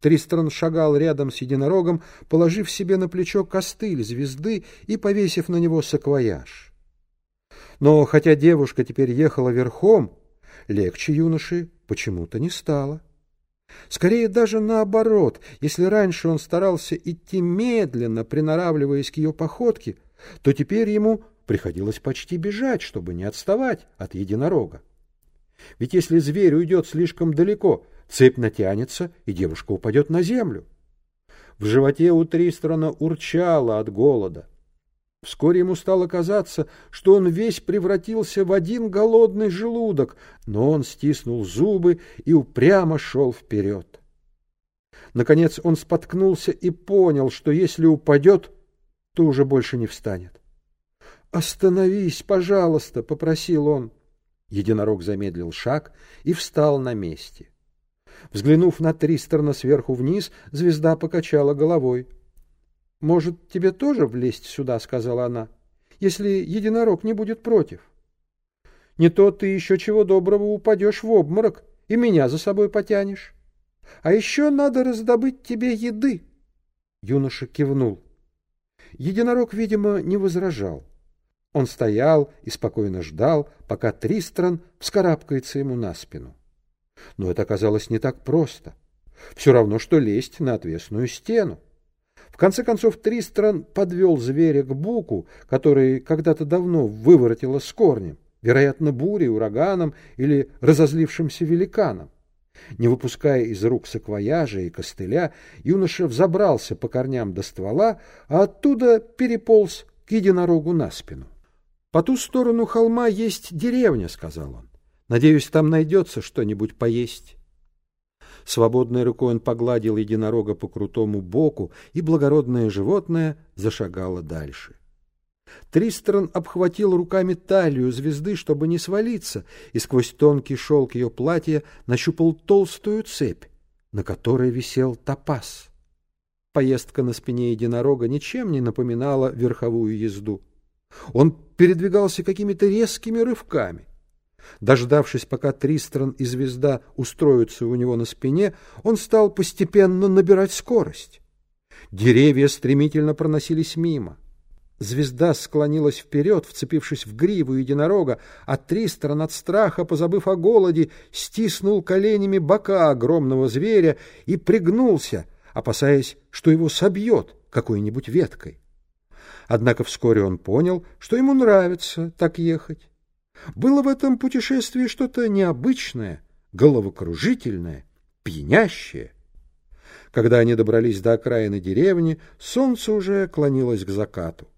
Тристран шагал рядом с единорогом, положив себе на плечо костыль звезды и повесив на него саквояж. Но хотя девушка теперь ехала верхом, легче юноши почему-то не стало. Скорее даже наоборот, если раньше он старался идти медленно, приноравливаясь к ее походке, то теперь ему приходилось почти бежать, чтобы не отставать от единорога. Ведь если зверь уйдет слишком далеко, цепь натянется, и девушка упадет на землю. В животе у Тристрана урчало от голода. Вскоре ему стало казаться, что он весь превратился в один голодный желудок, но он стиснул зубы и упрямо шел вперед. Наконец он споткнулся и понял, что если упадет, то уже больше не встанет. «Остановись, пожалуйста!» — попросил он. Единорог замедлил шаг и встал на месте. Взглянув на Тристерна сверху вниз, звезда покачала головой. — Может, тебе тоже влезть сюда, — сказала она, — если единорог не будет против. Не то ты еще чего доброго упадешь в обморок и меня за собой потянешь. А еще надо раздобыть тебе еды. Юноша кивнул. Единорог, видимо, не возражал. Он стоял и спокойно ждал, пока Тристран вскарабкается ему на спину. Но это оказалось не так просто. Все равно, что лезть на отвесную стену. В конце концов, Тристран подвел зверя к буку, который когда-то давно выворотило с корнем, вероятно, бурей, ураганом или разозлившимся великаном. Не выпуская из рук саквояжа и костыля, юноша взобрался по корням до ствола, а оттуда переполз к единорогу на спину. — По ту сторону холма есть деревня, — сказал он. — Надеюсь, там найдется что-нибудь поесть. Свободной рукой он погладил единорога по крутому боку, и благородное животное зашагало дальше. Тристран обхватил руками талию звезды, чтобы не свалиться, и сквозь тонкий шелк ее платья нащупал толстую цепь, на которой висел топаз. Поездка на спине единорога ничем не напоминала верховую езду. Он передвигался какими-то резкими рывками — Дождавшись, пока Тристран и звезда устроятся у него на спине, он стал постепенно набирать скорость. Деревья стремительно проносились мимо. Звезда склонилась вперед, вцепившись в гриву единорога, а Тристран от страха, позабыв о голоде, стиснул коленями бока огромного зверя и пригнулся, опасаясь, что его собьет какой-нибудь веткой. Однако вскоре он понял, что ему нравится так ехать. Было в этом путешествии что-то необычное, головокружительное, пьянящее. Когда они добрались до окраины деревни, солнце уже клонилось к закату.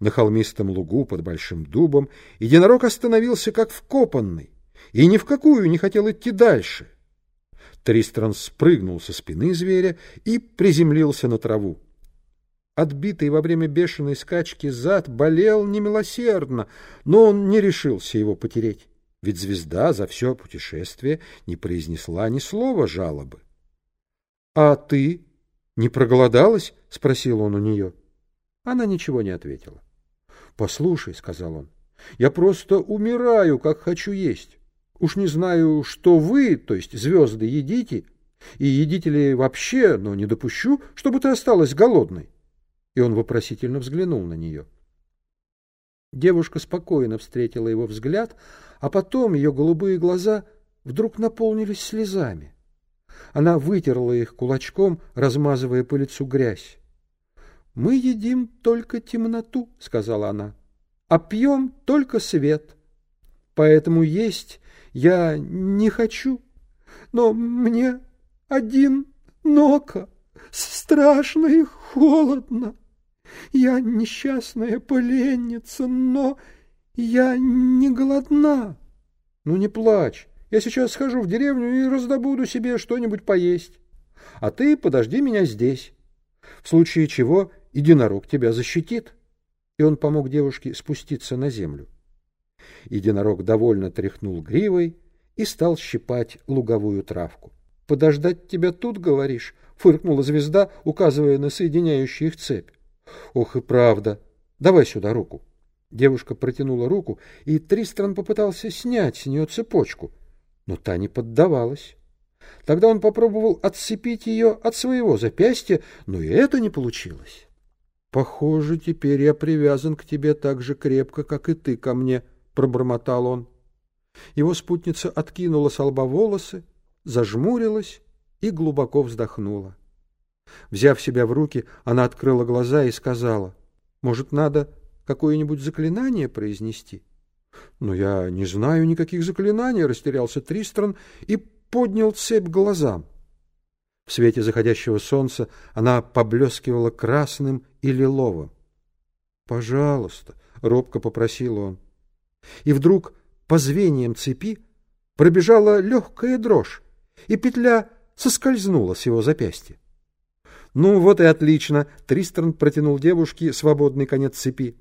На холмистом лугу под большим дубом единорог остановился как вкопанный и ни в какую не хотел идти дальше. Тристран спрыгнул со спины зверя и приземлился на траву. Отбитый во время бешеной скачки зад болел немилосердно, но он не решился его потереть, ведь звезда за все путешествие не произнесла ни слова жалобы. — А ты не проголодалась? — спросил он у нее. Она ничего не ответила. — Послушай, — сказал он, — я просто умираю, как хочу есть. Уж не знаю, что вы, то есть звезды, едите, и едите ли вообще, но не допущу, чтобы ты осталась голодной и он вопросительно взглянул на нее. Девушка спокойно встретила его взгляд, а потом ее голубые глаза вдруг наполнились слезами. Она вытерла их кулачком, размазывая по лицу грязь. — Мы едим только темноту, — сказала она, — а пьем только свет. Поэтому есть я не хочу, но мне один нока, страшно и холодно. Я несчастная поленница, но я не голодна. Ну, не плачь. Я сейчас схожу в деревню и раздобуду себе что-нибудь поесть. А ты подожди меня здесь. В случае чего единорог тебя защитит. И он помог девушке спуститься на землю. Единорог довольно тряхнул гривой и стал щипать луговую травку. — Подождать тебя тут, говоришь? — фыркнула звезда, указывая на соединяющую их цепь. Ох и правда. Давай сюда руку. Девушка протянула руку, и Тристран попытался снять с нее цепочку, но та не поддавалась. Тогда он попробовал отцепить ее от своего запястья, но и это не получилось. «Похоже, теперь я привязан к тебе так же крепко, как и ты ко мне», — пробормотал он. Его спутница откинула с лба волосы, зажмурилась и глубоко вздохнула. Взяв себя в руки, она открыла глаза и сказала, «Может, надо какое-нибудь заклинание произнести?» «Но я не знаю никаких заклинаний», — растерялся Тристран и поднял цепь глазам. В свете заходящего солнца она поблескивала красным и лиловым. «Пожалуйста», — робко попросил он. И вдруг по звеньям цепи пробежала легкая дрожь, и петля соскользнула с его запястья. «Ну, вот и отлично!» — Тристран протянул девушке свободный конец цепи.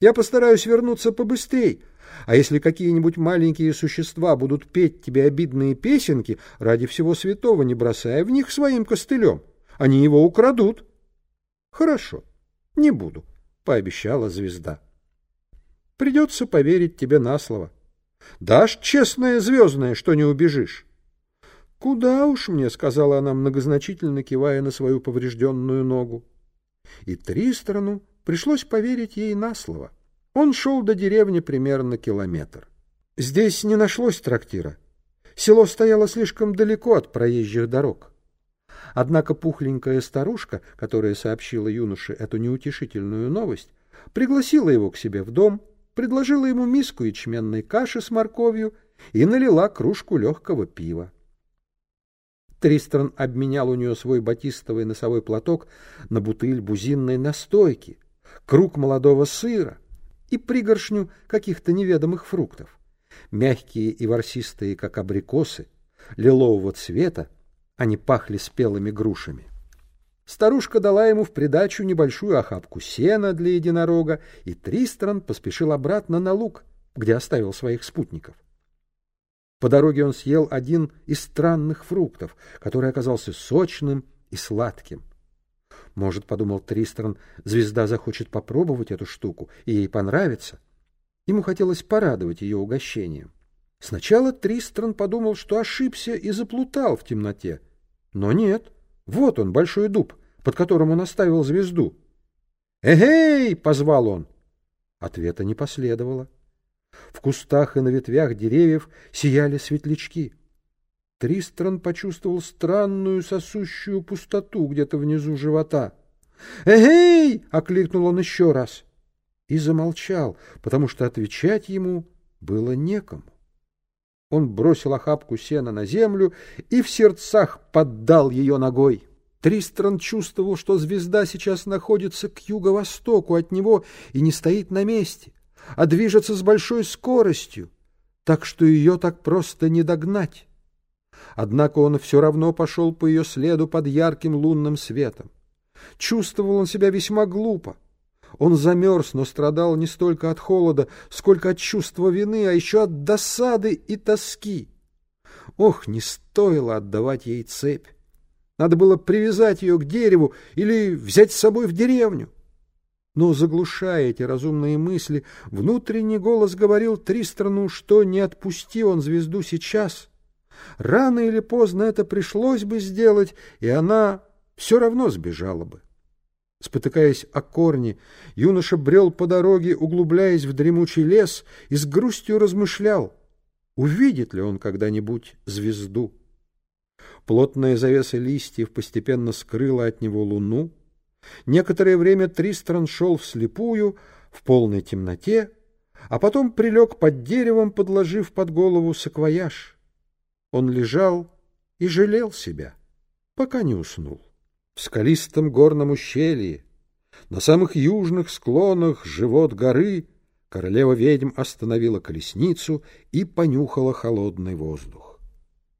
«Я постараюсь вернуться побыстрей, а если какие-нибудь маленькие существа будут петь тебе обидные песенки, ради всего святого не бросая в них своим костылем, они его украдут. — Хорошо, не буду, — пообещала звезда. — Придется поверить тебе на слово. Дашь честное звездное, что не убежишь? — Куда уж мне, — сказала она, многозначительно кивая на свою поврежденную ногу. И Тристрану пришлось поверить ей на слово. — он шел до деревни примерно километр. Здесь не нашлось трактира. Село стояло слишком далеко от проезжих дорог. Однако пухленькая старушка, которая сообщила юноше эту неутешительную новость, пригласила его к себе в дом, предложила ему миску ячменной каши с морковью и налила кружку легкого пива. Тристран обменял у нее свой батистовый носовой платок на бутыль бузинной настойки, круг молодого сыра, и пригоршню каких-то неведомых фруктов. Мягкие и ворсистые, как абрикосы, лилового цвета, они пахли спелыми грушами. Старушка дала ему в придачу небольшую охапку сена для единорога, и Тристран поспешил обратно на луг, где оставил своих спутников. По дороге он съел один из странных фруктов, который оказался сочным и сладким. Может, подумал Тристран, звезда захочет попробовать эту штуку, и ей понравится. Ему хотелось порадовать ее угощением. Сначала Тристран подумал, что ошибся и заплутал в темноте. Но нет, вот он, большой дуб, под которым он оставил звезду. «Эгей!» — позвал он. Ответа не последовало. В кустах и на ветвях деревьев сияли светлячки. Тристран почувствовал странную сосущую пустоту где-то внизу живота. «Эгей!» — окликнул он еще раз. И замолчал, потому что отвечать ему было некому. Он бросил охапку сена на землю и в сердцах поддал ее ногой. Тристран чувствовал, что звезда сейчас находится к юго-востоку от него и не стоит на месте, а движется с большой скоростью, так что ее так просто не догнать. Однако он все равно пошел по ее следу под ярким лунным светом. Чувствовал он себя весьма глупо. Он замерз, но страдал не столько от холода, сколько от чувства вины, а еще от досады и тоски. Ох, не стоило отдавать ей цепь. Надо было привязать ее к дереву или взять с собой в деревню. Но, заглушая эти разумные мысли, внутренний голос говорил Тристрану, что не отпусти он звезду сейчас — Рано или поздно это пришлось бы сделать, и она все равно сбежала бы. Спотыкаясь о корни, юноша брел по дороге, углубляясь в дремучий лес, и с грустью размышлял, увидит ли он когда-нибудь звезду. Плотная завеса листьев постепенно скрыла от него луну. Некоторое время Тристран шел вслепую, в полной темноте, а потом прилег под деревом, подложив под голову саквояж. Он лежал и жалел себя, пока не уснул. В скалистом горном ущелье, на самых южных склонах живот горы, королева-ведьм остановила колесницу и понюхала холодный воздух.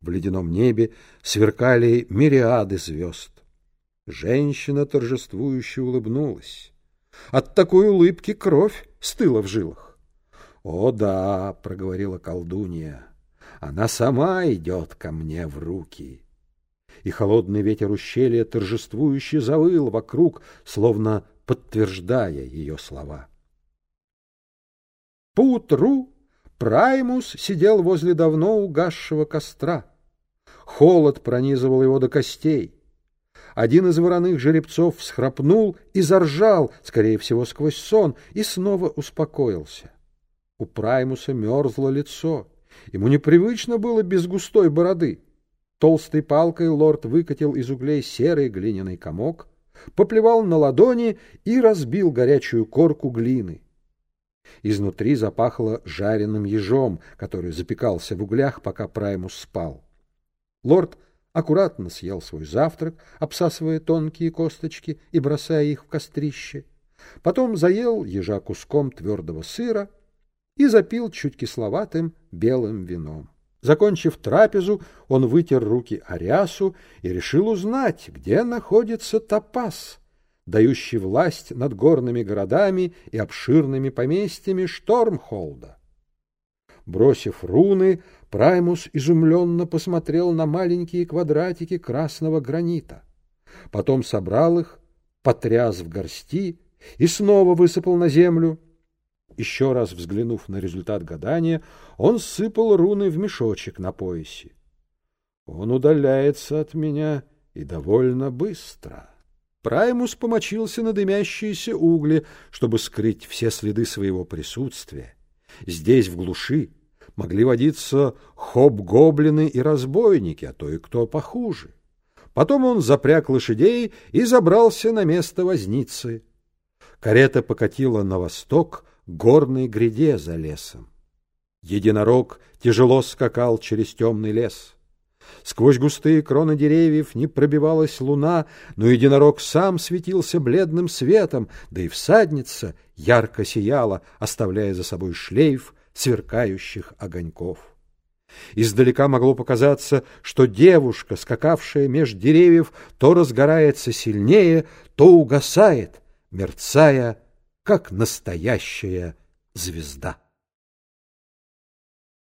В ледяном небе сверкали мириады звезд. Женщина торжествующе улыбнулась. От такой улыбки кровь стыла в жилах. — О да, — проговорила колдунья, — она сама идет ко мне в руки. И холодный ветер ущелья торжествующе завыл вокруг, словно подтверждая ее слова. Поутру Праймус сидел возле давно угасшего костра. холод пронизывал его до костей. Один из вороных жеребцов всхрапнул и заржал, скорее всего, сквозь сон, и снова успокоился. У Праймуса мерзло лицо. Ему непривычно было без густой бороды. Толстой палкой лорд выкатил из углей серый глиняный комок, поплевал на ладони и разбил горячую корку глины. Изнутри запахло жареным ежом, который запекался в углях, пока Праймус спал. Лорд аккуратно съел свой завтрак, обсасывая тонкие косточки и бросая их в кострище. Потом заел ежа куском твердого сыра и запил чуть кисловатым белым вином. Закончив трапезу, он вытер руки о рясу и решил узнать, где находится топаз, дающий власть над горными городами и обширными поместьями Штормхолда. Бросив руны, Праймус изумленно посмотрел на маленькие квадратики красного гранита. Потом собрал их, потряс в горсти и снова высыпал на землю. Еще раз взглянув на результат гадания, он сыпал руны в мешочек на поясе. Он удаляется от меня и довольно быстро. Праймус помочился на дымящиеся угли, чтобы скрыть все следы своего присутствия. Здесь, в глуши, могли водиться хоб-гоблины и разбойники, а то и кто похуже. Потом он запряг лошадей и забрался на место возницы. Карета покатила на восток горной гряде за лесом. Единорог тяжело скакал через темный лес. Сквозь густые кроны деревьев не пробивалась луна, но единорог сам светился бледным светом, да и всадница ярко сияла, оставляя за собой шлейф сверкающих огоньков. Издалека могло показаться, что девушка, скакавшая меж деревьев, то разгорается сильнее, то угасает, мерцая, как настоящая звезда.